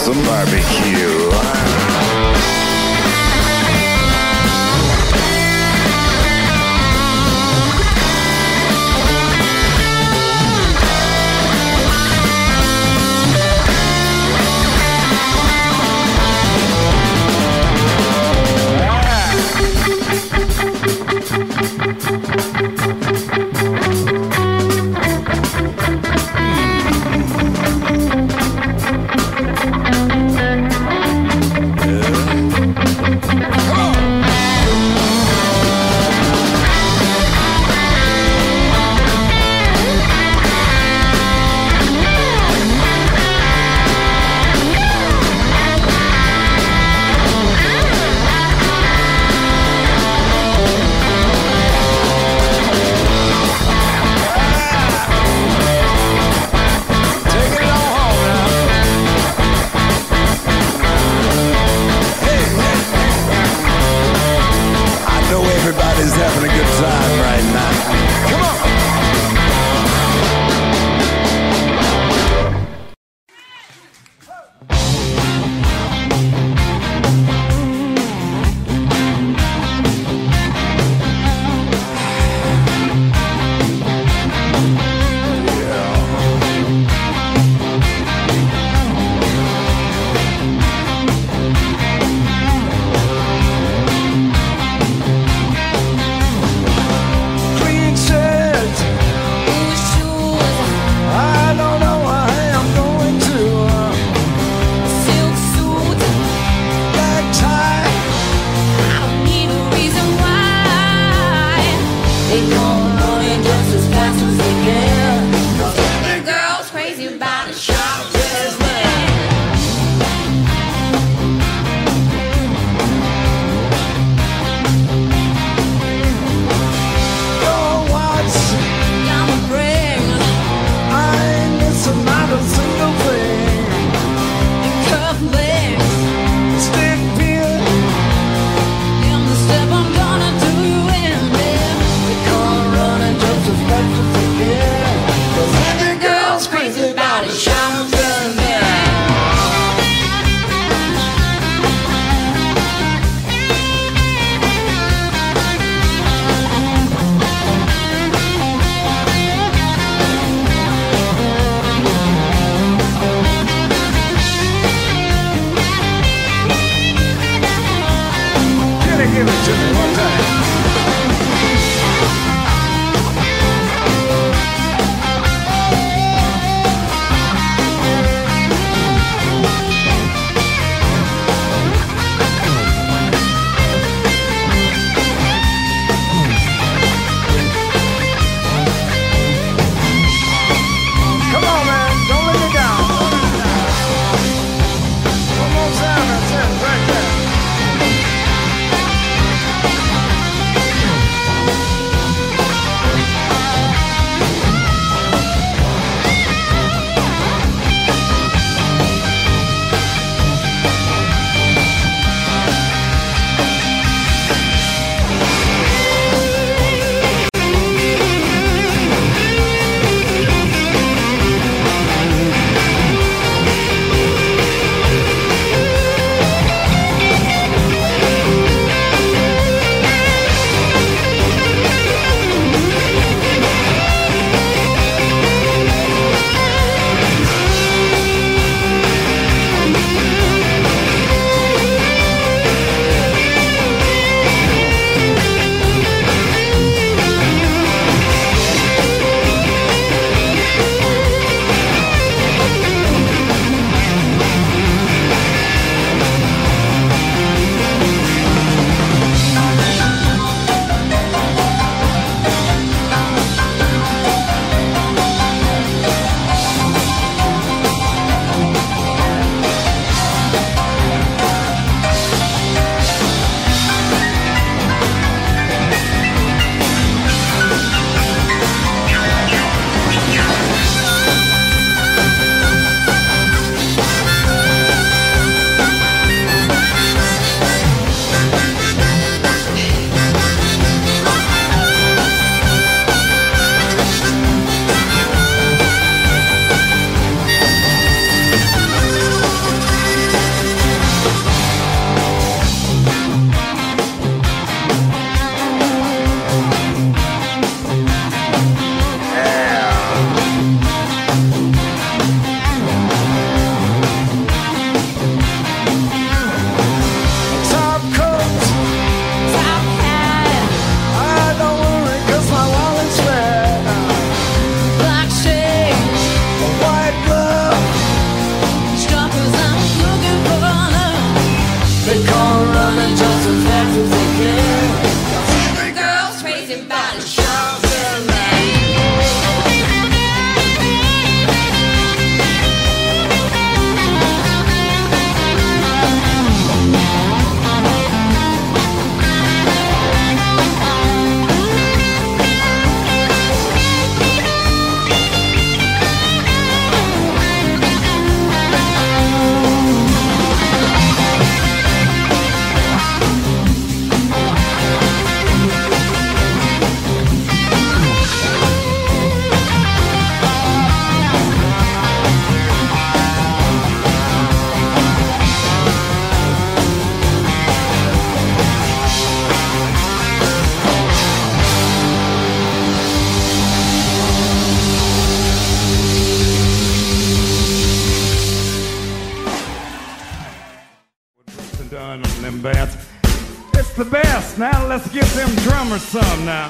some barbecue. Now let's give them drummers some now.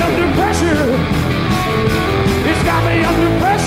Under pressure. It's got me under pressure.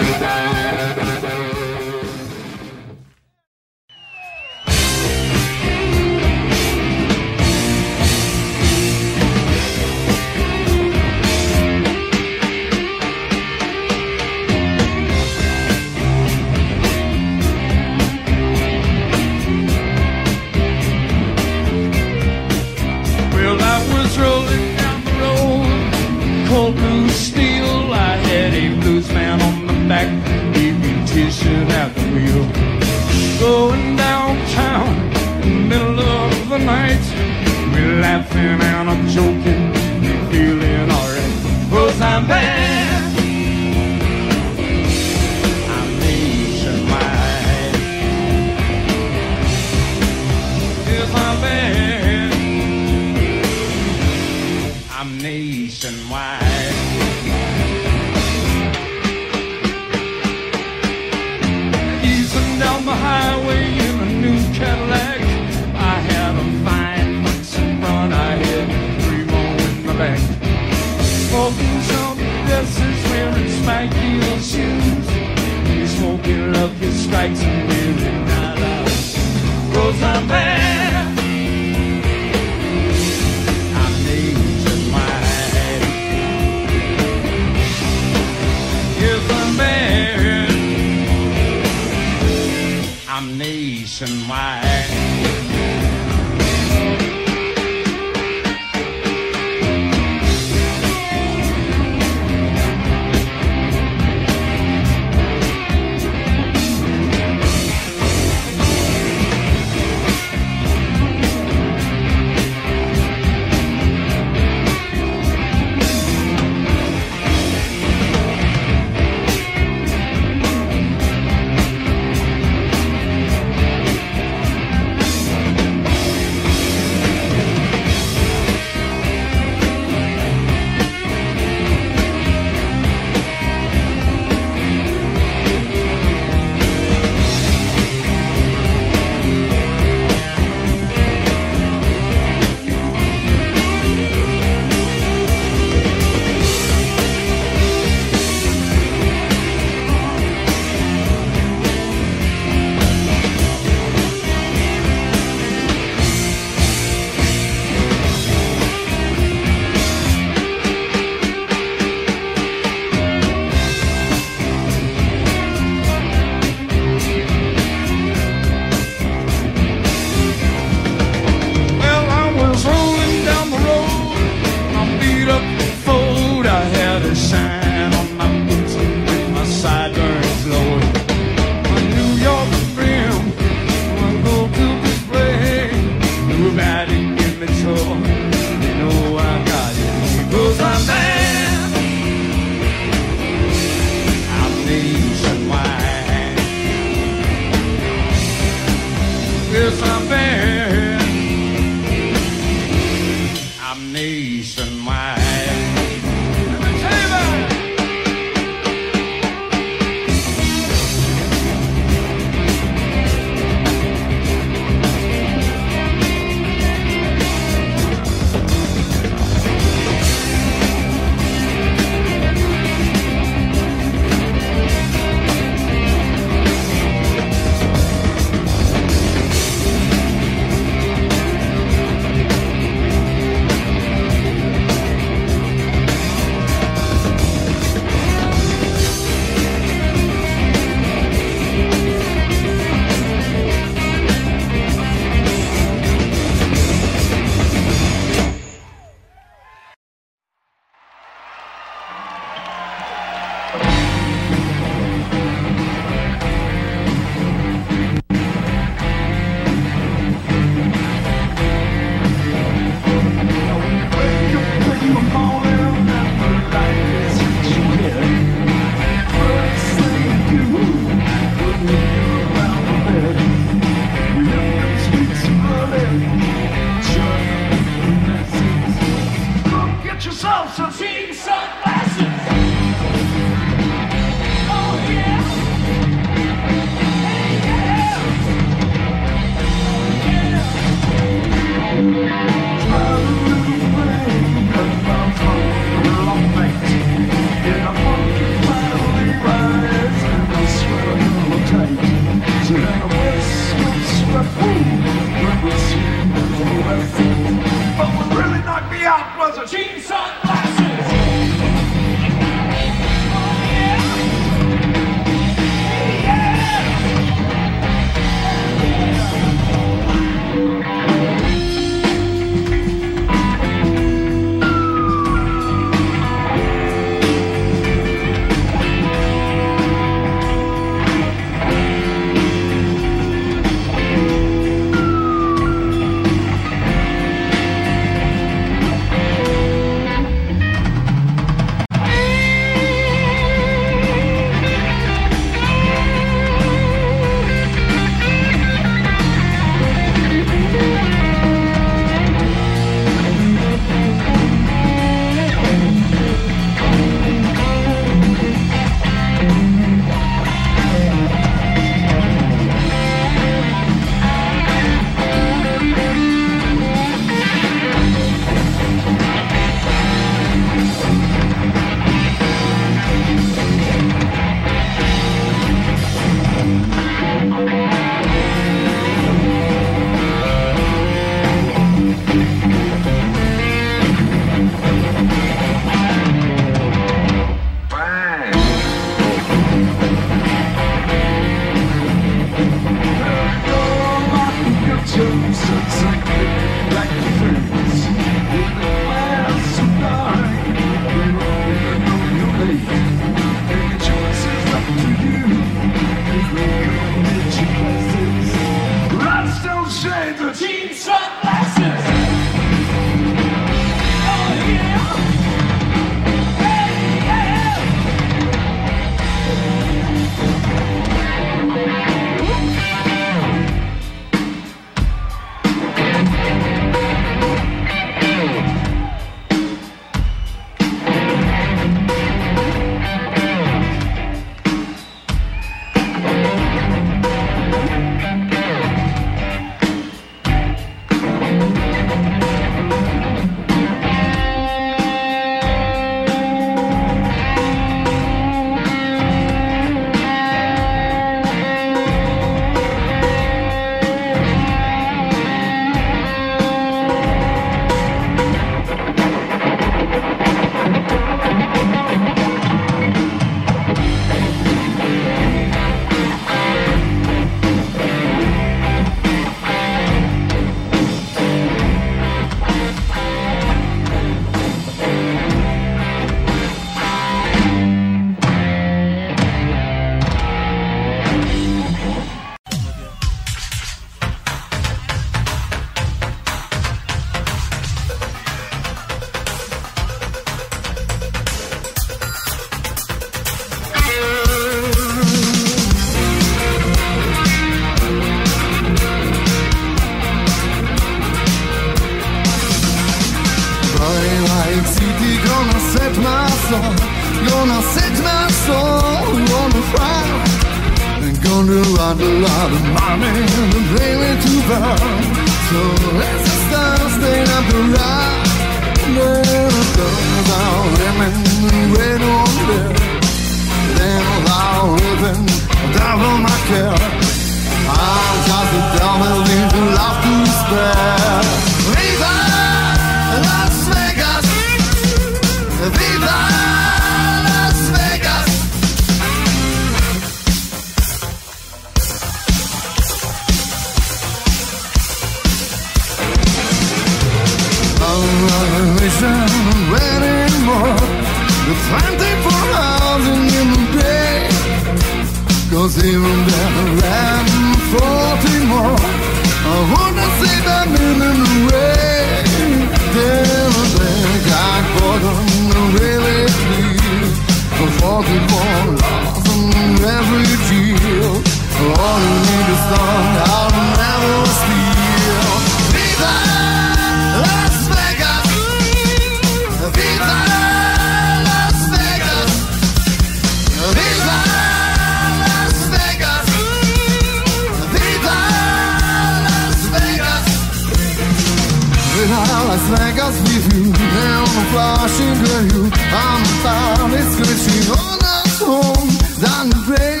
neon flashing at you. I'm finally screeching on at home than play.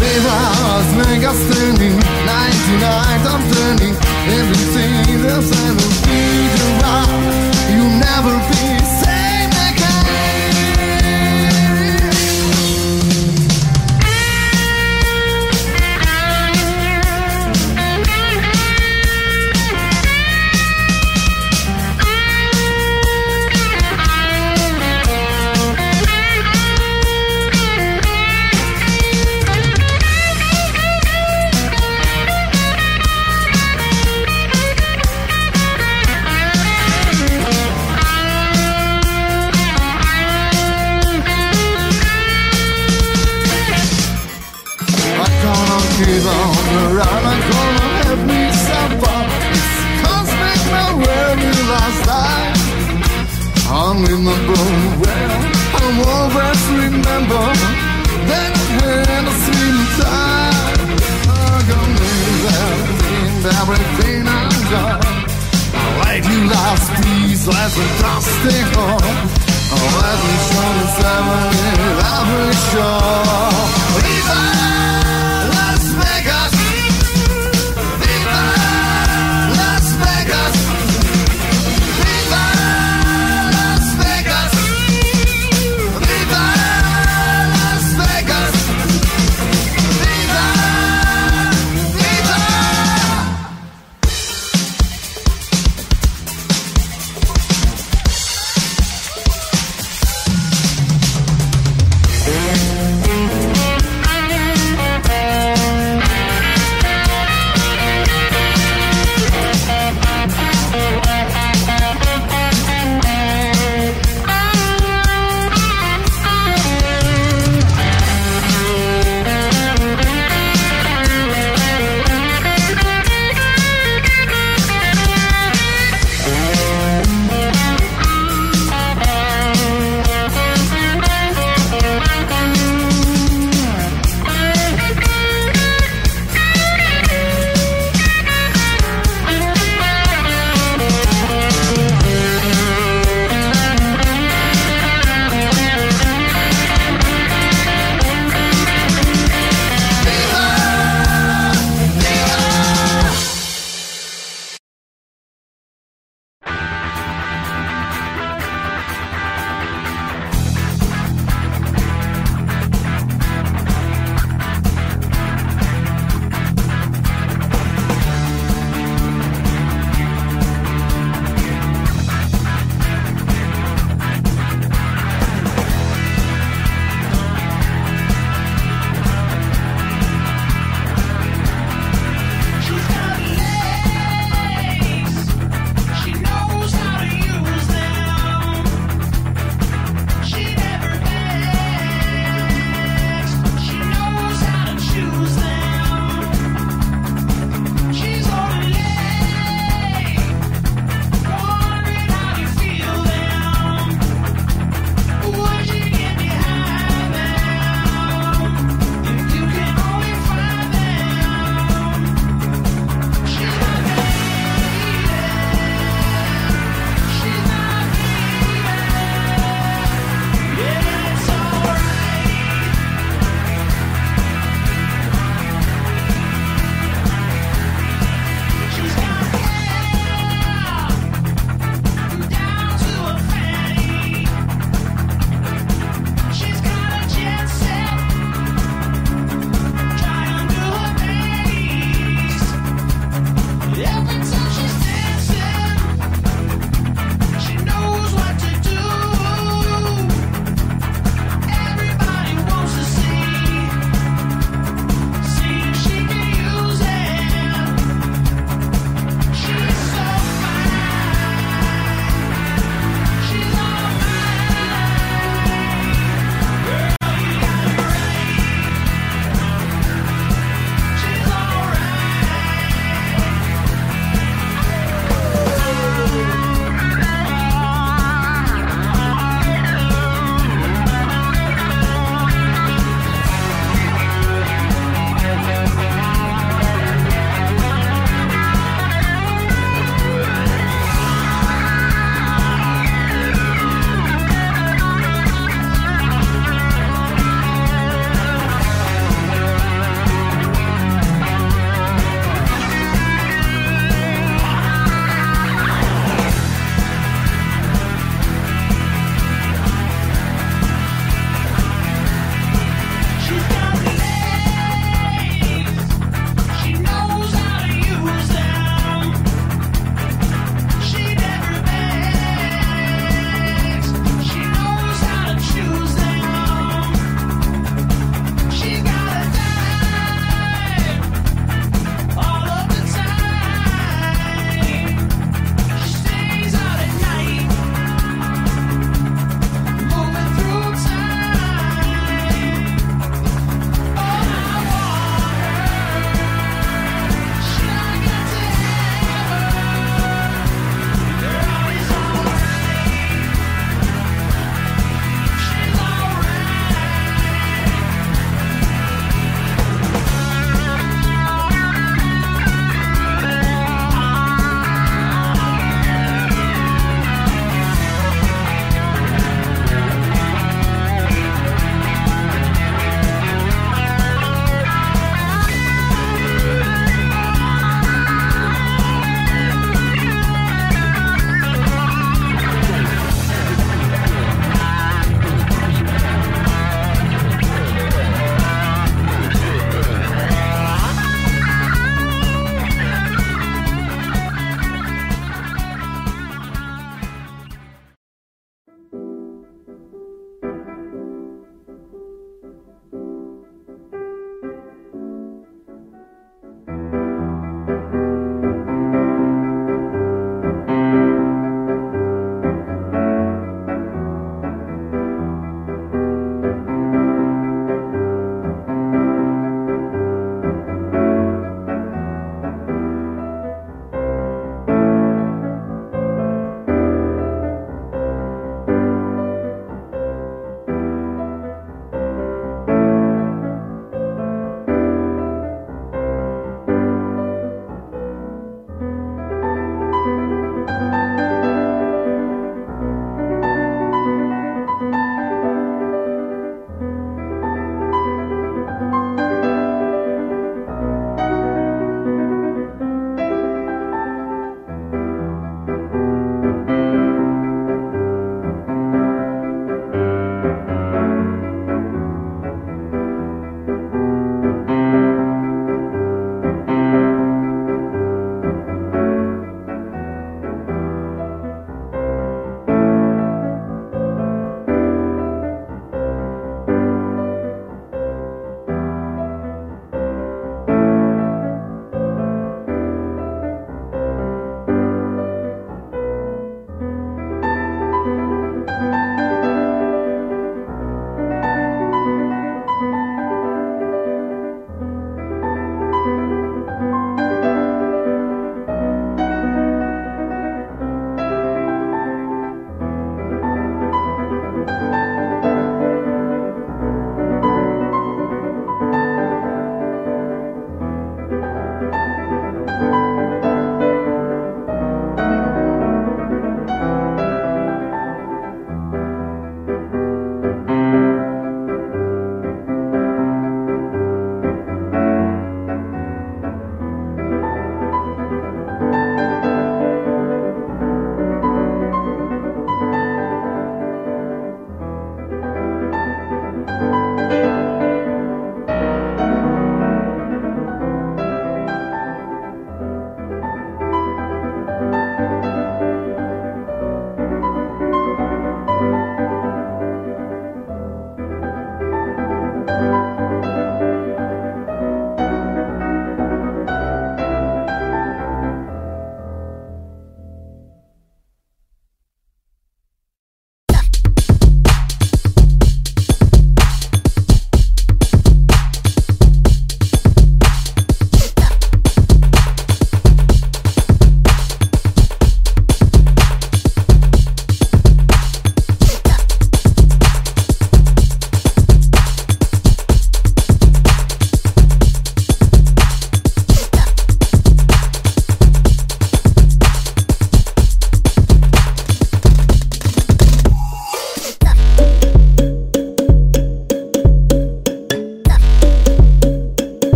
Live as mega standing, 99 I'm turning Everything that's ever be the right, you never be. Let's home. A pleasant show that's sure.